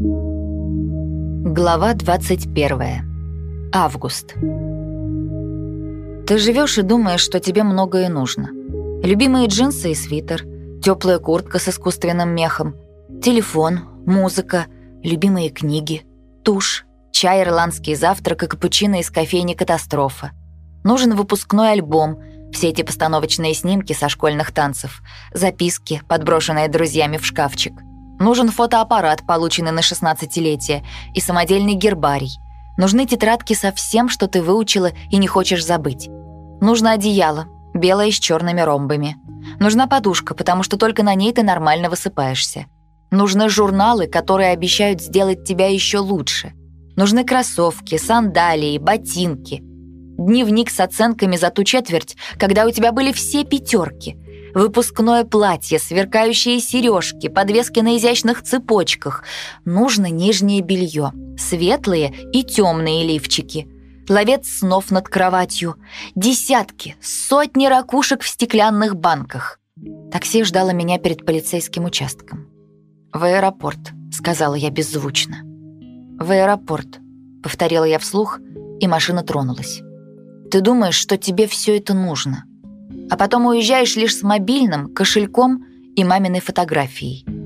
Глава 21. Август. Ты живешь и думаешь, что тебе многое нужно. Любимые джинсы и свитер, теплая куртка с искусственным мехом, телефон, музыка, любимые книги, тушь, чай, ирландский завтрак и капучино из кофейни «Катастрофа». Нужен выпускной альбом, все эти постановочные снимки со школьных танцев, записки, подброшенные друзьями в шкафчик. Нужен фотоаппарат, полученный на 16-летие, и самодельный гербарий. Нужны тетрадки со всем, что ты выучила и не хочешь забыть. Нужно одеяло, белое с черными ромбами. Нужна подушка, потому что только на ней ты нормально высыпаешься. Нужны журналы, которые обещают сделать тебя еще лучше. Нужны кроссовки, сандалии, ботинки. Дневник с оценками за ту четверть, когда у тебя были все пятерки – выпускное платье, сверкающие сережки, подвески на изящных цепочках. Нужно нижнее белье, светлые и темные лифчики. Ловец снов над кроватью, десятки, сотни ракушек в стеклянных банках. Такси ждало меня перед полицейским участком. «В аэропорт», — сказала я беззвучно. «В аэропорт», — повторила я вслух, и машина тронулась. «Ты думаешь, что тебе все это нужно?» А потом уезжаешь лишь с мобильным, кошельком и маминой фотографией.